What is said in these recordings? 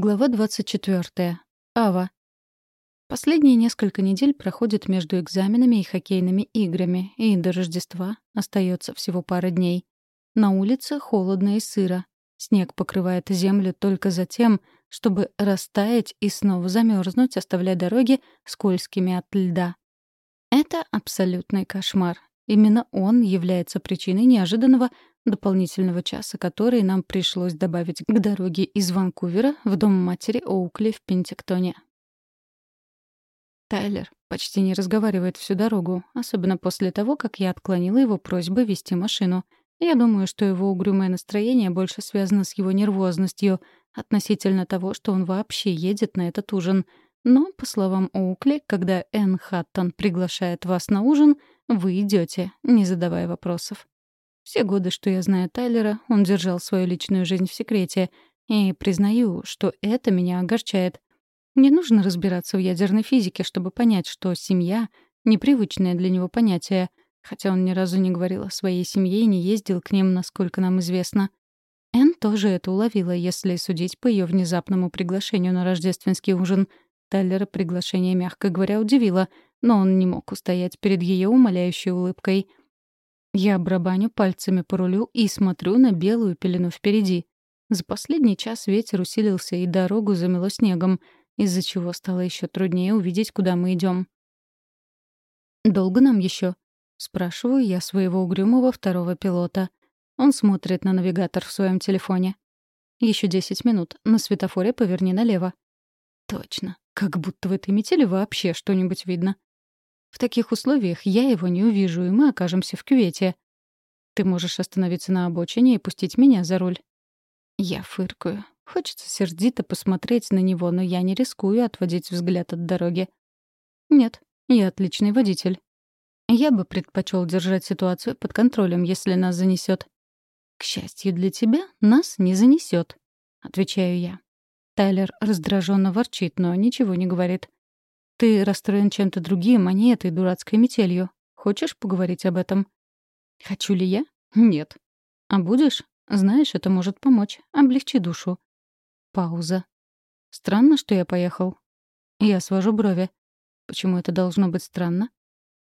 Глава 24. Ава. Последние несколько недель проходят между экзаменами и хоккейными играми, и до Рождества остается всего пара дней. На улице холодно и сыро. Снег покрывает землю только за тем, чтобы растаять и снова замерзнуть, оставляя дороги скользкими от льда. Это абсолютный кошмар. Именно он является причиной неожиданного дополнительного часа, который нам пришлось добавить к дороге из Ванкувера в дом матери Оукли в Пентиктоне. Тайлер почти не разговаривает всю дорогу, особенно после того, как я отклонила его просьбы вести машину. Я думаю, что его угрюмое настроение больше связано с его нервозностью относительно того, что он вообще едет на этот ужин. Но, по словам Оукли, когда Энн Хаттон приглашает вас на ужин, вы идете, не задавая вопросов. Все годы, что я знаю Тайлера, он держал свою личную жизнь в секрете. И признаю, что это меня огорчает. Не нужно разбираться в ядерной физике, чтобы понять, что семья — непривычное для него понятие, хотя он ни разу не говорил о своей семье и не ездил к ним, насколько нам известно. Энн тоже это уловила, если судить по ее внезапному приглашению на рождественский ужин. Тайлера приглашение, мягко говоря, удивило, но он не мог устоять перед ее умоляющей улыбкой — я барабаню пальцами по рулю и смотрю на белую пелену впереди. За последний час ветер усилился и дорогу замело снегом, из-за чего стало еще труднее увидеть, куда мы идем. «Долго нам еще? спрашиваю я своего угрюмого второго пилота. Он смотрит на навигатор в своем телефоне. Еще десять минут. На светофоре поверни налево. Точно. Как будто в этой метели вообще что-нибудь видно. В таких условиях я его не увижу, и мы окажемся в кювете. Ты можешь остановиться на обочине и пустить меня за руль. Я фыркаю. Хочется сердито посмотреть на него, но я не рискую отводить взгляд от дороги. Нет, я отличный водитель. Я бы предпочел держать ситуацию под контролем, если нас занесет. К счастью для тебя, нас не занесет, отвечаю я. Тайлер раздраженно ворчит, но ничего не говорит. Ты расстроен чем-то другим, а не этой дурацкой метелью. Хочешь поговорить об этом? Хочу ли я? Нет. А будешь? Знаешь, это может помочь. Облегчи душу. Пауза. Странно, что я поехал. Я свожу брови. Почему это должно быть странно?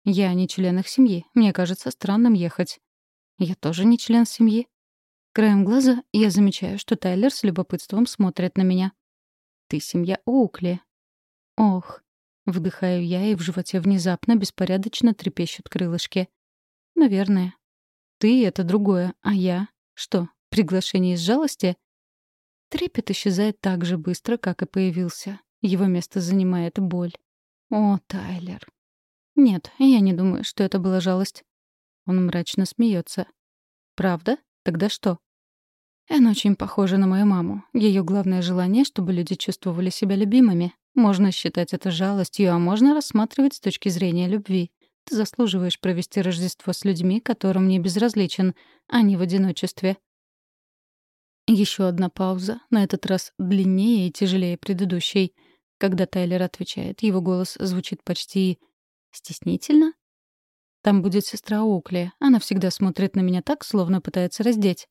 Я не член их семьи. Мне кажется странным ехать. Я тоже не член семьи. Краем глаза я замечаю, что Тайлер с любопытством смотрит на меня. Ты семья Оукли. Ох, Вдыхаю я, и в животе внезапно беспорядочно трепещут крылышки. Наверное. Ты — это другое, а я? Что, приглашение из жалости? Трепет исчезает так же быстро, как и появился. Его место занимает боль. О, Тайлер. Нет, я не думаю, что это была жалость. Он мрачно смеется. Правда? Тогда что? Эн очень похожа на мою маму. Ее главное желание, чтобы люди чувствовали себя любимыми. Можно считать это жалостью, а можно рассматривать с точки зрения любви. Ты заслуживаешь провести Рождество с людьми, которым не безразличен, а не в одиночестве. Еще одна пауза, на этот раз длиннее и тяжелее предыдущей. Когда Тайлер отвечает, его голос звучит почти стеснительно. Там будет сестра Окли. Она всегда смотрит на меня так, словно пытается раздеть.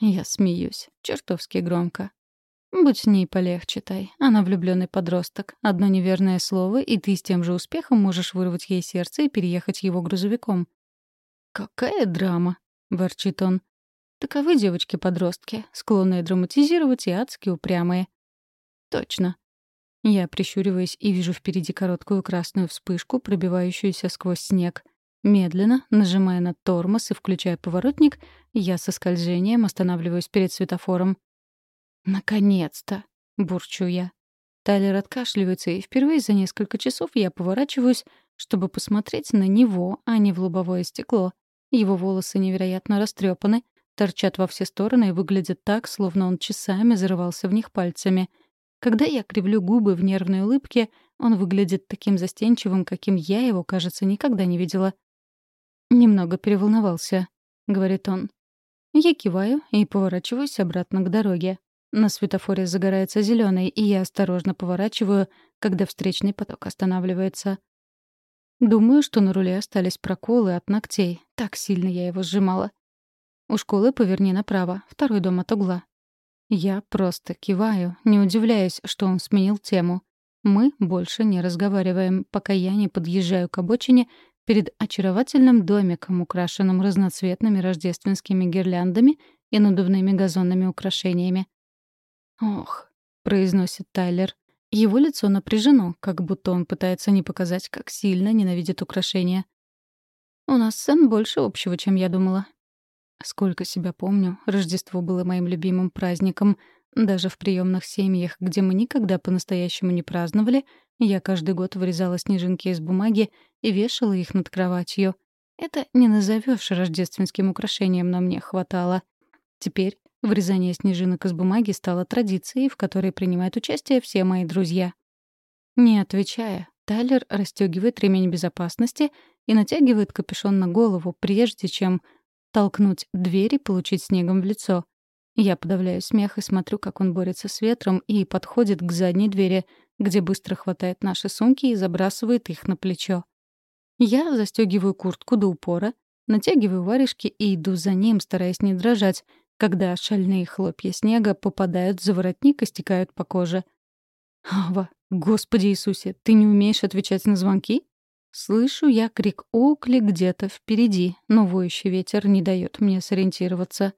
Я смеюсь, чертовски громко. Будь с ней полегче, Тай. Она влюбленный подросток. Одно неверное слово, и ты с тем же успехом можешь вырвать ей сердце и переехать его грузовиком. «Какая драма!» — ворчит он. «Таковы девочки-подростки, склонные драматизировать и адски упрямые». «Точно». Я прищуриваюсь и вижу впереди короткую красную вспышку, пробивающуюся сквозь снег. Медленно, нажимая на тормоз и включая поворотник, я со скольжением останавливаюсь перед светофором. «Наконец-то!» — бурчу я. Тайлер откашливается, и впервые за несколько часов я поворачиваюсь, чтобы посмотреть на него, а не в лобовое стекло. Его волосы невероятно растрепаны, торчат во все стороны и выглядят так, словно он часами зарывался в них пальцами. Когда я кривлю губы в нервной улыбке, он выглядит таким застенчивым, каким я его, кажется, никогда не видела. «Немного переволновался», — говорит он. Я киваю и поворачиваюсь обратно к дороге. На светофоре загорается зеленый, и я осторожно поворачиваю, когда встречный поток останавливается. Думаю, что на руле остались проколы от ногтей. Так сильно я его сжимала. У школы поверни направо, второй дом от угла. Я просто киваю, не удивляюсь, что он сменил тему. Мы больше не разговариваем, пока я не подъезжаю к обочине перед очаровательным домиком, украшенным разноцветными рождественскими гирляндами и надувными газонными украшениями. «Ох», — произносит Тайлер. Его лицо напряжено, как будто он пытается не показать, как сильно ненавидит украшения. «У нас сын больше общего, чем я думала. Сколько себя помню, Рождество было моим любимым праздником. Даже в приемных семьях, где мы никогда по-настоящему не праздновали, я каждый год вырезала снежинки из бумаги и вешала их над кроватью. Это не назовешь рождественским украшением, но мне хватало. Теперь вырезание снежинок из бумаги стало традицией, в которой принимают участие все мои друзья. Не отвечая, Тайлер расстегивает ремень безопасности и натягивает капюшон на голову, прежде чем толкнуть дверь и получить снегом в лицо. Я подавляю смех и смотрю, как он борется с ветром и подходит к задней двери, где быстро хватает наши сумки и забрасывает их на плечо. Я застегиваю куртку до упора, натягиваю варежки и иду за ним, стараясь не дрожать, когда шальные хлопья снега попадают за воротник и стекают по коже. «Ава, Господи Иисусе, ты не умеешь отвечать на звонки?» Слышу я крик Оукли где-то впереди, но воющий ветер не дает мне сориентироваться.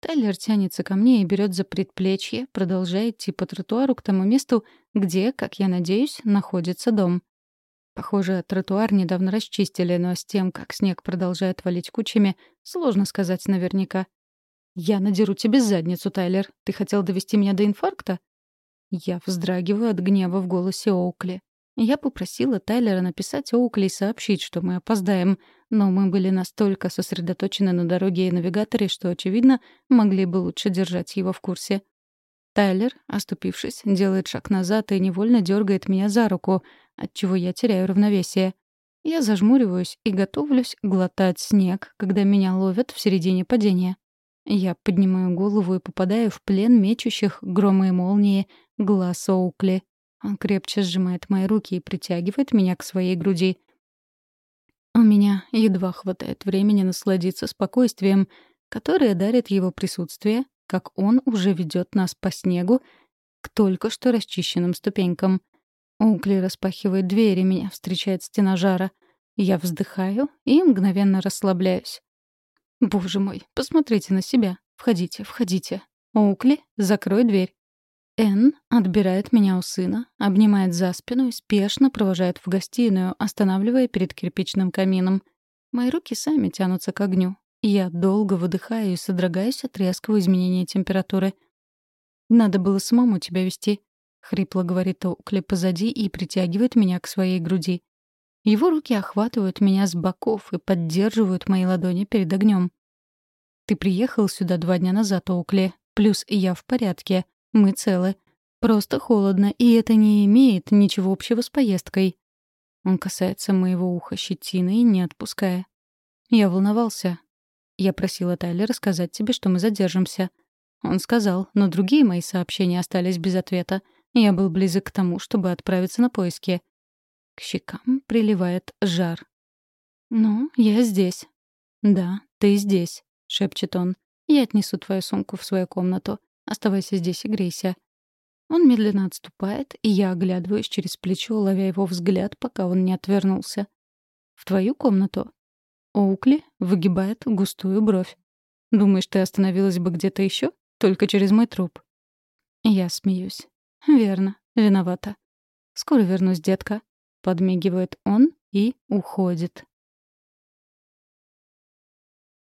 Тайлер тянется ко мне и берет за предплечье, продолжая идти по тротуару к тому месту, где, как я надеюсь, находится дом. Похоже, тротуар недавно расчистили, но с тем, как снег продолжает валить кучами, сложно сказать наверняка. «Я надеру тебе задницу, Тайлер. Ты хотел довести меня до инфаркта?» Я вздрагиваю от гнева в голосе Оукли. Я попросила Тайлера написать Оукли и сообщить, что мы опоздаем, но мы были настолько сосредоточены на дороге и навигаторе, что, очевидно, могли бы лучше держать его в курсе. Тайлер, оступившись, делает шаг назад и невольно дергает меня за руку, отчего я теряю равновесие. Я зажмуриваюсь и готовлюсь глотать снег, когда меня ловят в середине падения. Я поднимаю голову и попадаю в плен мечущих грома и молнии глаз Оукли. Он крепче сжимает мои руки и притягивает меня к своей груди. У меня едва хватает времени насладиться спокойствием, которое дарит его присутствие, как он уже ведет нас по снегу к только что расчищенным ступенькам. Угли распахивает дверь, и меня встречает стена жара. Я вздыхаю и мгновенно расслабляюсь. «Боже мой, посмотрите на себя. Входите, входите. Оукли, закрой дверь». Энн отбирает меня у сына, обнимает за спину и спешно провожает в гостиную, останавливая перед кирпичным камином. Мои руки сами тянутся к огню. Я долго выдыхаю и содрогаюсь от резкого изменения температуры. «Надо было самому тебя вести», — хрипло говорит Оукли позади и притягивает меня к своей груди. Его руки охватывают меня с боков и поддерживают мои ладони перед огнем. «Ты приехал сюда два дня назад, Оукли, плюс я в порядке», мы целы. Просто холодно, и это не имеет ничего общего с поездкой. Он касается моего уха щетиной, не отпуская. Я волновался. Я просила Тайлера сказать тебе, что мы задержимся. Он сказал, но другие мои сообщения остались без ответа. Я был близок к тому, чтобы отправиться на поиски. К щекам приливает жар. «Ну, я здесь». «Да, ты здесь», — шепчет он. «Я отнесу твою сумку в свою комнату. Оставайся здесь и грейся». Он медленно отступает, и я оглядываюсь через плечо, ловя его взгляд, пока он не отвернулся. «В твою комнату?» Оукли выгибает густую бровь. «Думаешь, ты остановилась бы где-то еще? Только через мой труп?» Я смеюсь. «Верно, виновата. Скоро вернусь, детка», — подмигивает он и уходит.